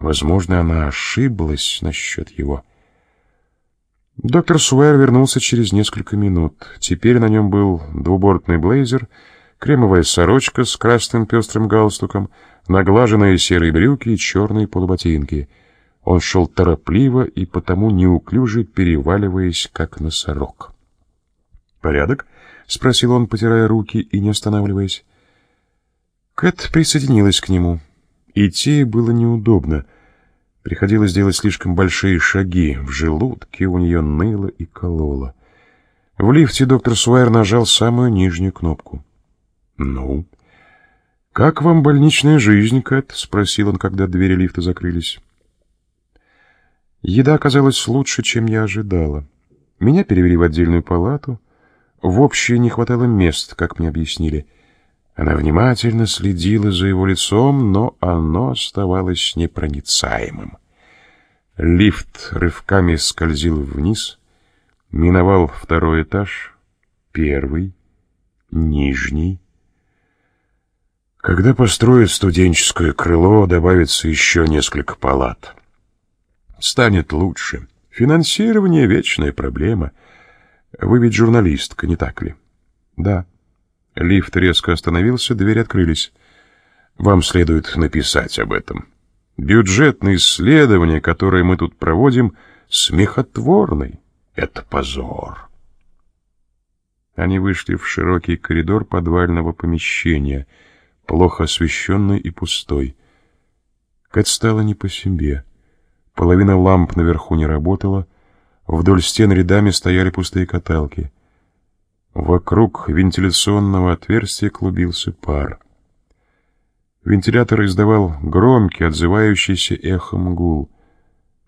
Возможно, она ошиблась насчет его. Доктор Суэр вернулся через несколько минут. Теперь на нем был двубортный блейзер, кремовая сорочка с красным пестрым галстуком, наглаженные серые брюки и черные полуботинки. Он шел торопливо и потому неуклюже переваливаясь, как носорог. «Порядок?» — спросил он, потирая руки и не останавливаясь. Кэт присоединилась к нему. Идти было неудобно. Приходилось делать слишком большие шаги. В желудке у нее ныло и кололо. В лифте доктор Суайер нажал самую нижнюю кнопку. «Ну?» «Как вам больничная жизнь, Кэт?» — спросил он, когда двери лифта закрылись. Еда оказалась лучше, чем я ожидала. Меня перевели в отдельную палату. В общей не хватало мест, как мне объяснили — она внимательно следила за его лицом, но оно оставалось непроницаемым. Лифт рывками скользил вниз, миновал второй этаж, первый, нижний. Когда построят студенческое крыло, добавится еще несколько палат. Станет лучше. Финансирование — вечная проблема. Вы ведь журналистка, не так ли? Да. Лифт резко остановился, двери открылись. Вам следует написать об этом. Бюджетные исследования, которые мы тут проводим, смехотворный. Это позор. Они вышли в широкий коридор подвального помещения, плохо освещенный и пустой. Кэт стала не по себе. Половина ламп наверху не работала, вдоль стен рядами стояли пустые каталки — Вокруг вентиляционного отверстия клубился пар. Вентилятор издавал громкий, отзывающийся эхом гул.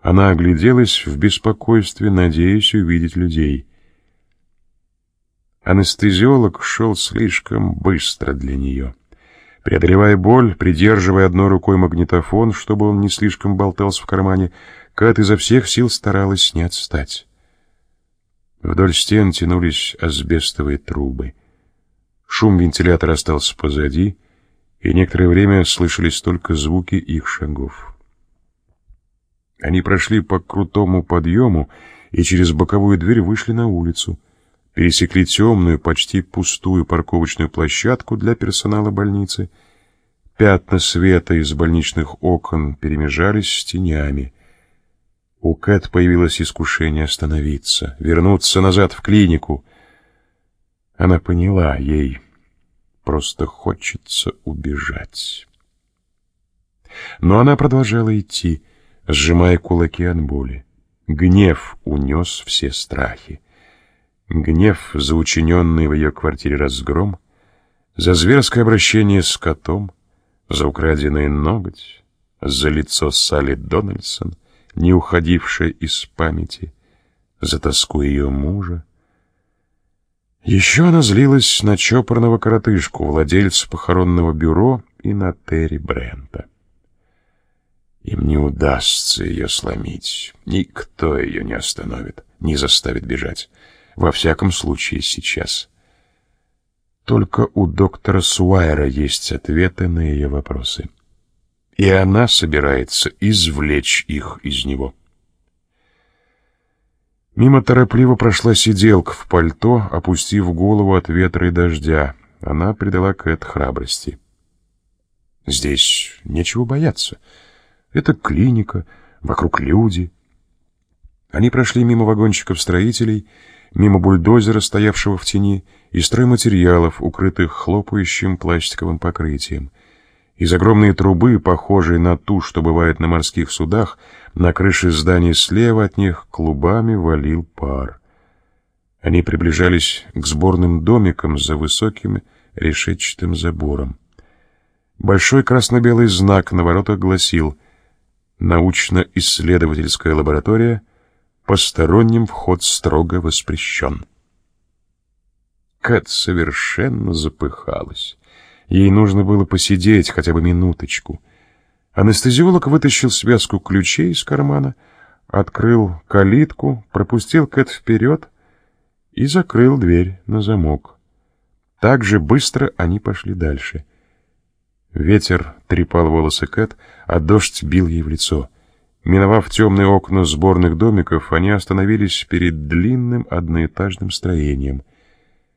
Она огляделась в беспокойстве, надеясь увидеть людей. Анестезиолог шел слишком быстро для нее. Преодолевая боль, придерживая одной рукой магнитофон, чтобы он не слишком болтался в кармане, Кат изо всех сил старалась не отстать. Вдоль стен тянулись асбестовые трубы. Шум вентилятора остался позади, и некоторое время слышались только звуки их шагов. Они прошли по крутому подъему и через боковую дверь вышли на улицу, пересекли темную, почти пустую парковочную площадку для персонала больницы. Пятна света из больничных окон перемежались с тенями — у Кэт появилось искушение остановиться, вернуться назад в клинику. Она поняла, ей просто хочется убежать. Но она продолжала идти, сжимая кулаки от боли. Гнев унес все страхи. Гнев за учиненный в ее квартире разгром, за зверское обращение с котом, за украденный ноготь, за лицо Салли Дональдсон — не уходившая из памяти, за тоску ее мужа. Еще она злилась на чопорного коротышку, владельца похоронного бюро, и на Терри Брента. Им не удастся ее сломить. Никто ее не остановит, не заставит бежать. Во всяком случае, сейчас. Только у доктора Суайра есть ответы на ее вопросы и она собирается извлечь их из него. Мимо торопливо прошла сиделка в пальто, опустив голову от ветра и дождя. Она придала Кэт храбрости. Здесь нечего бояться. Это клиника, вокруг люди. Они прошли мимо вагончиков строителей, мимо бульдозера, стоявшего в тени, и стройматериалов, укрытых хлопающим пластиковым покрытием — из огромной трубы, похожей на ту, что бывает на морских судах, на крыше здания слева от них клубами валил пар. Они приближались к сборным домикам за высоким решетчатым забором. Большой красно-белый знак на воротах гласил «Научно-исследовательская лаборатория. Посторонним вход строго воспрещен». Кэт совершенно запыхалась. Ей нужно было посидеть хотя бы минуточку. Анестезиолог вытащил связку ключей из кармана, открыл калитку, пропустил Кэт вперед и закрыл дверь на замок. Так же быстро они пошли дальше. Ветер трепал волосы Кэт, а дождь бил ей в лицо. Миновав темные окна сборных домиков, они остановились перед длинным одноэтажным строением —